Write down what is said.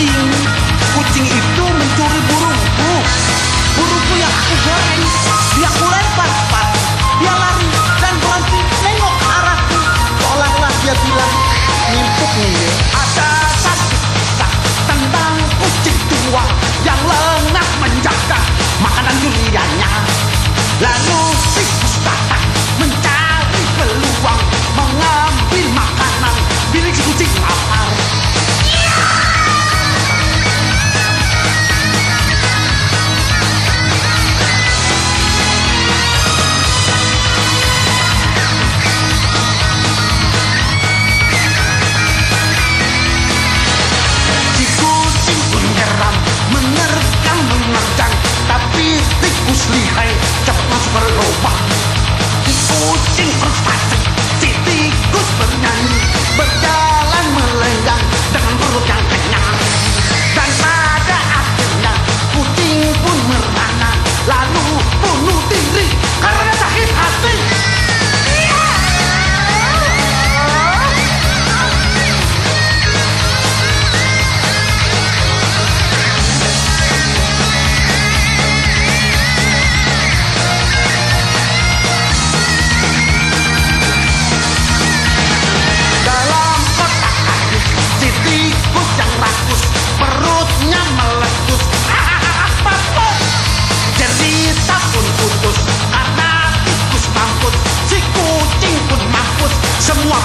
kucing Kucing itu mencuri burungku. Burungku yang aku goreng Dia aku lempar pat Dia lari dan berhenti nengok arahku. Tolaklah dia bilang Nimpuk nih ya. Ada satu kisah tentang kucing tua Yang lari